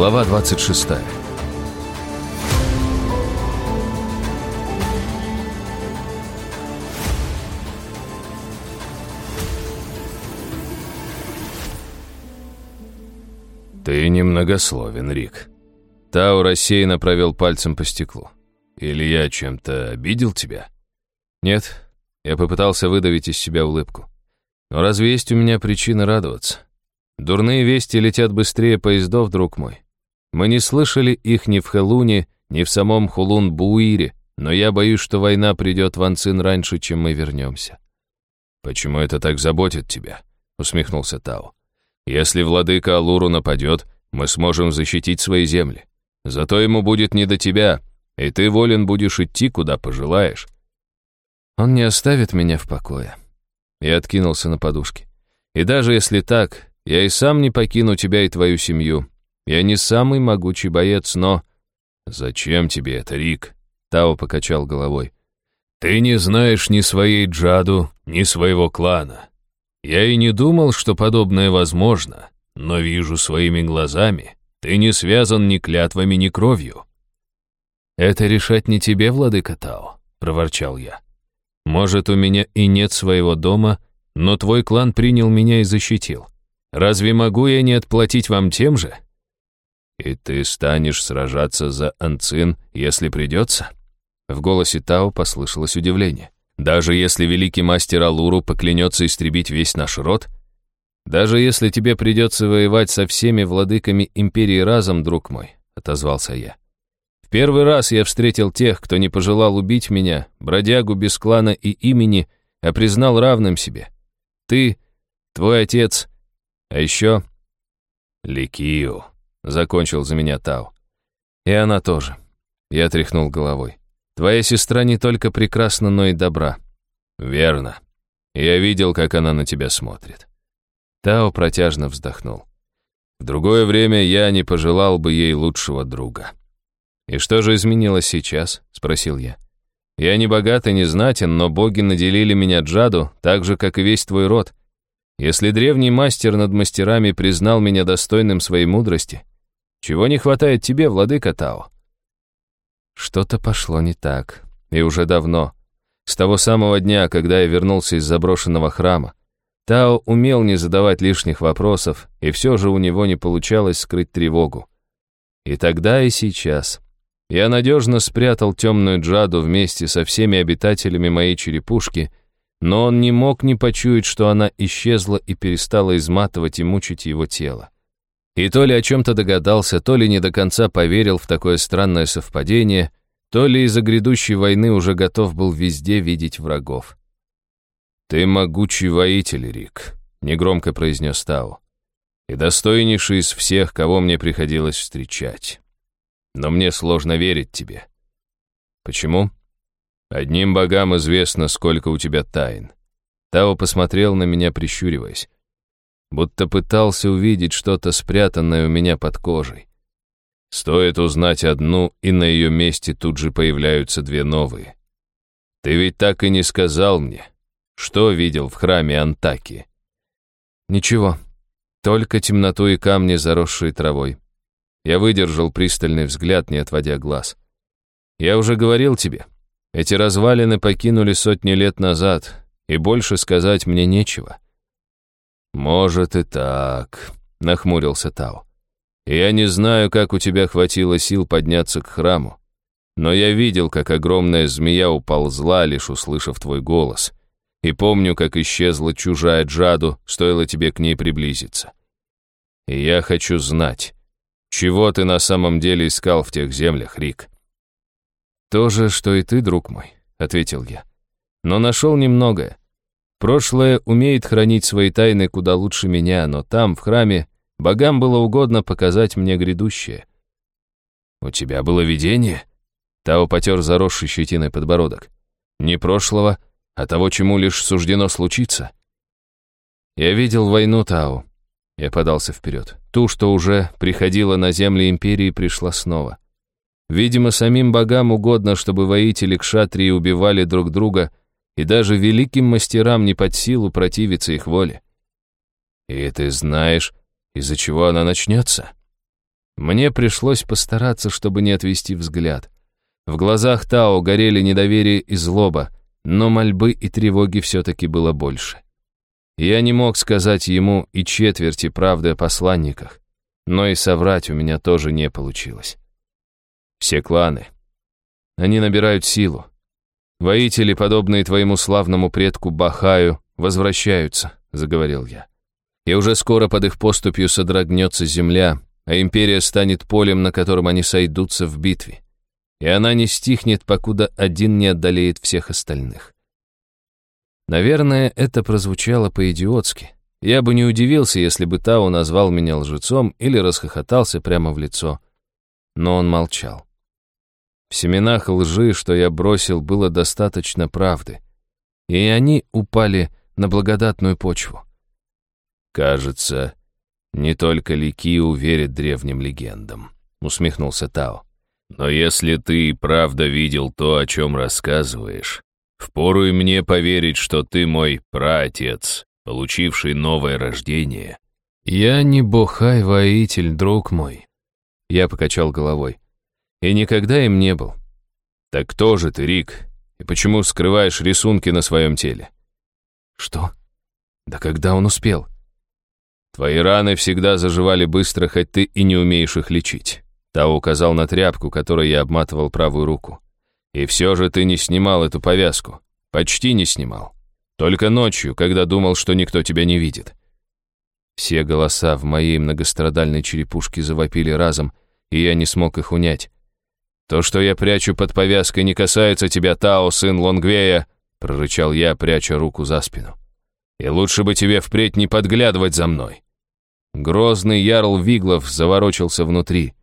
Глава 26. «Ты немногословен, Рик». Тау рассеянно провел пальцем по стеклу. «Или я чем-то обидел тебя?» «Нет». Я попытался выдавить из себя улыбку. «Но разве есть у меня причина радоваться? Дурные вести летят быстрее поездов, друг мой. Мы не слышали их ни в Хэлуне, ни в самом Хулун-Буире, но я боюсь, что война придет в Анцин раньше, чем мы вернемся». «Почему это так заботит тебя?» — усмехнулся Тау. Если владыка Алуру нападет, мы сможем защитить свои земли. Зато ему будет не до тебя, и ты волен будешь идти, куда пожелаешь. Он не оставит меня в покое. Я откинулся на подушке. И даже если так, я и сам не покину тебя и твою семью. Я не самый могучий боец, но... Зачем тебе это, Рик? Тао покачал головой. Ты не знаешь ни своей Джаду, ни своего клана. Я и не думал, что подобное возможно, но вижу своими глазами, ты не связан ни клятвами, ни кровью». «Это решать не тебе, владыка Тао», — проворчал я. «Может, у меня и нет своего дома, но твой клан принял меня и защитил. Разве могу я не отплатить вам тем же?» «И ты станешь сражаться за Анцин, если придется?» В голосе Тао послышалось удивление. Даже если великий мастер Алуру поклянется истребить весь наш род? Даже если тебе придется воевать со всеми владыками империи разом, друг мой, отозвался я. В первый раз я встретил тех, кто не пожелал убить меня, бродягу без клана и имени, а признал равным себе. Ты, твой отец, а еще... Ликию, закончил за меня Тау. И она тоже. Я тряхнул головой. Твоя сестра не только прекрасна, но и добра. Верно. Я видел, как она на тебя смотрит. Тао протяжно вздохнул. В другое время я не пожелал бы ей лучшего друга. «И что же изменилось сейчас?» — спросил я. «Я не богат и не знатен, но боги наделили меня джаду, так же, как и весь твой род. Если древний мастер над мастерами признал меня достойным своей мудрости, чего не хватает тебе, владыка Тао?» Что-то пошло не так. И уже давно. С того самого дня, когда я вернулся из заброшенного храма. Тао умел не задавать лишних вопросов, и все же у него не получалось скрыть тревогу. И тогда, и сейчас. Я надежно спрятал темную джаду вместе со всеми обитателями моей черепушки, но он не мог не почуять, что она исчезла и перестала изматывать и мучить его тело. И то ли о чем-то догадался, то ли не до конца поверил в такое странное совпадение, то ли из-за грядущей войны уже готов был везде видеть врагов. «Ты могучий воитель, Рик», — негромко произнес Тау, «и достойнейший из всех, кого мне приходилось встречать. Но мне сложно верить тебе». «Почему?» «Одним богам известно, сколько у тебя тайн». Тао посмотрел на меня, прищуриваясь будто пытался увидеть что-то спрятанное у меня под кожей. Стоит узнать одну, и на ее месте тут же появляются две новые. Ты ведь так и не сказал мне, что видел в храме Антаки. Ничего, только темноту и камни, заросшие травой. Я выдержал пристальный взгляд, не отводя глаз. Я уже говорил тебе, эти развалины покинули сотни лет назад, и больше сказать мне нечего. «Может и так», — нахмурился Тау. «Я не знаю, как у тебя хватило сил подняться к храму, но я видел, как огромная змея уползла, лишь услышав твой голос, и помню, как исчезла чужая Джаду, стоило тебе к ней приблизиться. И я хочу знать, чего ты на самом деле искал в тех землях, Рик?» «То же, что и ты, друг мой», — ответил я. «Но нашел немногое. Прошлое умеет хранить свои тайны куда лучше меня, но там, в храме, богам было угодно показать мне грядущее. «У тебя было видение?» Тао потер заросший щетиной подбородок. «Не прошлого, а того, чему лишь суждено случиться». «Я видел войну Тао». Я подался вперед. Ту, что уже приходила на земли Империи, пришла снова. Видимо, самим богам угодно, чтобы воители кшатрии убивали друг друга, и даже великим мастерам не под силу противиться их воле. И ты знаешь, из-за чего она начнется? Мне пришлось постараться, чтобы не отвести взгляд. В глазах Тао горели недоверие и злоба, но мольбы и тревоги все-таки было больше. Я не мог сказать ему и четверти правды о посланниках, но и соврать у меня тоже не получилось. Все кланы. Они набирают силу. Воители, подобные твоему славному предку Бахаю, возвращаются, заговорил я. И уже скоро под их поступью содрогнется земля, а империя станет полем, на котором они сойдутся в битве. И она не стихнет, покуда один не одолеет всех остальных. Наверное, это прозвучало по-идиотски. Я бы не удивился, если бы Тао назвал меня лжецом или расхохотался прямо в лицо. Но он молчал. В семенах лжи, что я бросил, было достаточно правды. И они упали на благодатную почву. «Кажется, не только Ликиу верит древним легендам», — усмехнулся Тао. «Но если ты и правда видел то, о чем рассказываешь, Впору и мне поверить, что ты мой праотец, получивший новое рождение. Я не бухай-воитель, друг мой. Я покачал головой. И никогда им не был. Так кто же ты, Рик? И почему скрываешь рисунки на своем теле? Что? Да когда он успел? Твои раны всегда заживали быстро, хоть ты и не умеешь их лечить. Тао указал на тряпку, которой я обматывал правую руку. И все же ты не снимал эту повязку. Почти не снимал. Только ночью, когда думал, что никто тебя не видит. Все голоса в моей многострадальной черепушке завопили разом, и я не смог их унять. «То, что я прячу под повязкой, не касается тебя, Тао, сын Лонгвея», прорычал я, пряча руку за спину. «И лучше бы тебе впредь не подглядывать за мной». Грозный ярл Виглов заворочился внутри.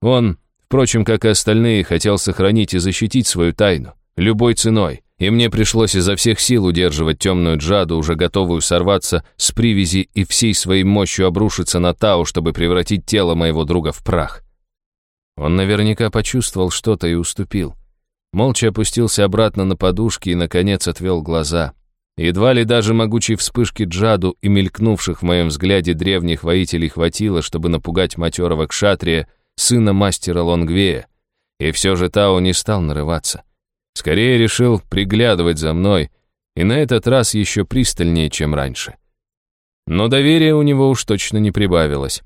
Он Впрочем, как и остальные, хотел сохранить и защитить свою тайну, любой ценой, и мне пришлось изо всех сил удерживать темную джаду, уже готовую сорваться с привязи и всей своей мощью обрушиться на Тау, чтобы превратить тело моего друга в прах. Он наверняка почувствовал что-то и уступил. Молча опустился обратно на подушки и, наконец, отвел глаза. Едва ли даже могучей вспышки джаду и мелькнувших в моем взгляде древних воителей хватило, чтобы напугать матерого кшатрия, сына мастера Лонгвея. И все же Тао не стал нарываться. Скорее решил приглядывать за мной, и на этот раз еще пристальнее, чем раньше. Но доверия у него уж точно не прибавилось.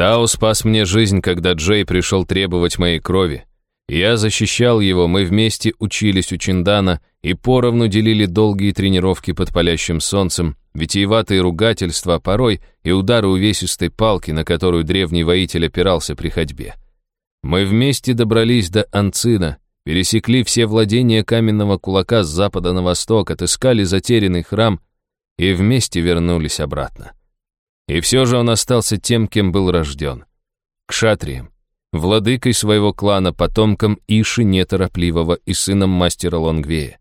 Тао спас мне жизнь, когда Джей пришел требовать моей крови. Я защищал его, мы вместе учились у Чиндана и поровну делили долгие тренировки под палящим солнцем, витиеватые ругательства, порой и удары увесистой палки, на которую древний воитель опирался при ходьбе. Мы вместе добрались до Анцина, пересекли все владения каменного кулака с запада на восток, отыскали затерянный храм и вместе вернулись обратно. И все же он остался тем, кем был рожден. Кшатрием, владыкой своего клана, потомком Иши Неторопливого и сыном мастера Лонгвея.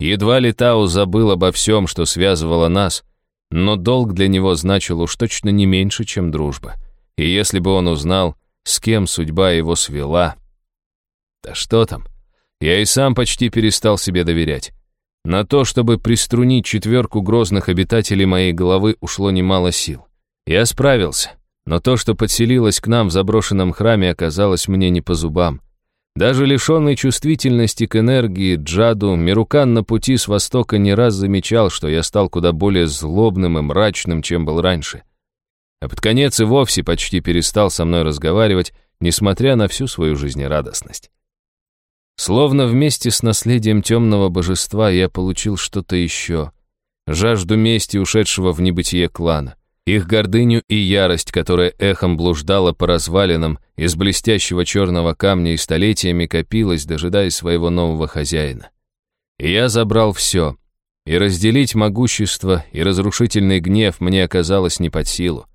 Едва ли Тау забыл обо всем, что связывало нас, но долг для него значил уж точно не меньше, чем дружба. И если бы он узнал, с кем судьба его свела... Да что там? Я и сам почти перестал себе доверять. На то, чтобы приструнить четверку грозных обитателей моей головы, ушло немало сил. Я справился, но то, что подселилось к нам в заброшенном храме, оказалось мне не по зубам. Даже лишенный чувствительности к энергии Джаду, Мирукан на пути с востока не раз замечал, что я стал куда более злобным и мрачным, чем был раньше. А под конец и вовсе почти перестал со мной разговаривать, несмотря на всю свою жизнерадостность. Словно вместе с наследием темного божества я получил что-то еще. Жажду мести ушедшего в небытие клана их гордыню и ярость, которая эхом блуждала по развалинам из блестящего черного камня и столетиями копилась, дожидаясь своего нового хозяина. И я забрал все, и разделить могущество и разрушительный гнев мне оказалось не под силу.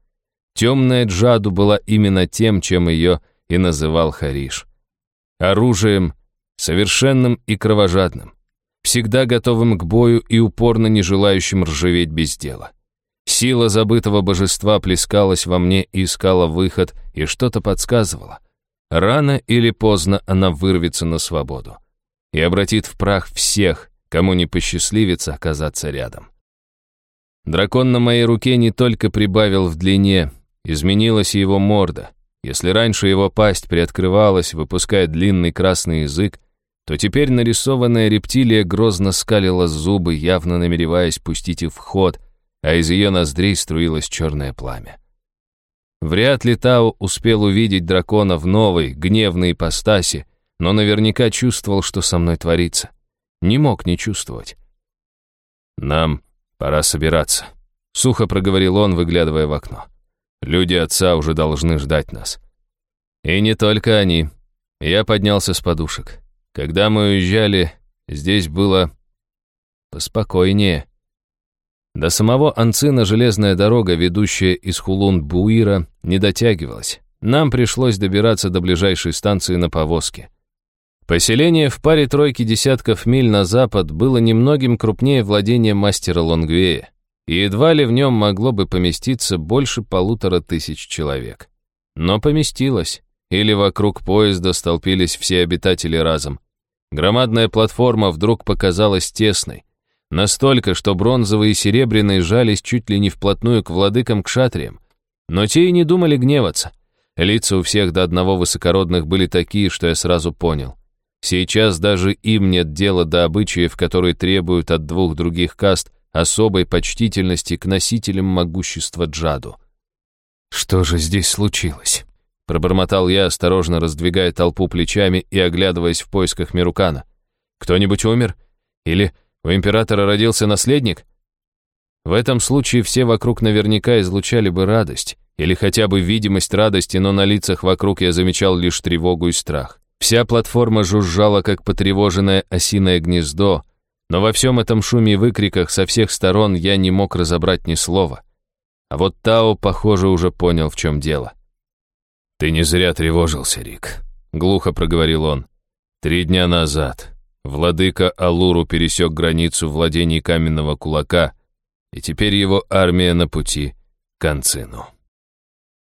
Темная Джаду была именно тем, чем ее и называл Хариш. Оружием, совершенным и кровожадным, всегда готовым к бою и упорно не желающим ржаветь без дела. Сила забытого божества плескалась во мне и искала выход, и что-то подсказывало. Рано или поздно она вырвется на свободу и обратит в прах всех, кому не посчастливится оказаться рядом. Дракон на моей руке не только прибавил в длине, изменилась и его морда. Если раньше его пасть приоткрывалась, выпуская длинный красный язык, то теперь нарисованная рептилия грозно скалила зубы, явно намереваясь пустить их в ход, а из ее ноздрей струилось черное пламя. Вряд ли Тао успел увидеть дракона в новой, гневной ипостаси, но наверняка чувствовал, что со мной творится. Не мог не чувствовать. «Нам пора собираться», — сухо проговорил он, выглядывая в окно. «Люди отца уже должны ждать нас». И не только они. Я поднялся с подушек. Когда мы уезжали, здесь было поспокойнее. До самого Анцина железная дорога, ведущая из Хулун-Буира, не дотягивалась. Нам пришлось добираться до ближайшей станции на повозке. Поселение в паре тройки десятков миль на запад было немногим крупнее владения мастера Лонгвея, и едва ли в нем могло бы поместиться больше полутора тысяч человек. Но поместилось, или вокруг поезда столпились все обитатели разом. Громадная платформа вдруг показалась тесной, Настолько, что бронзовые и серебряные жались чуть ли не вплотную к владыкам кшатриям. Но те и не думали гневаться. Лица у всех до одного высокородных были такие, что я сразу понял. Сейчас даже им нет дела до обычаев, которые требуют от двух других каст особой почтительности к носителям могущества Джаду. «Что же здесь случилось?» Пробормотал я, осторожно раздвигая толпу плечами и оглядываясь в поисках Мирукана. «Кто-нибудь умер? Или у императора родился наследник? В этом случае все вокруг наверняка излучали бы радость, или хотя бы видимость радости, но на лицах вокруг я замечал лишь тревогу и страх. Вся платформа жужжала, как потревоженное осиное гнездо, но во всем этом шуме и выкриках со всех сторон я не мог разобрать ни слова. А вот Тао, похоже, уже понял, в чем дело. «Ты не зря тревожился, Рик», — глухо проговорил он. «Три дня назад, Владыка Алуру пересек границу владений каменного кулака, и теперь его армия на пути к Анцину.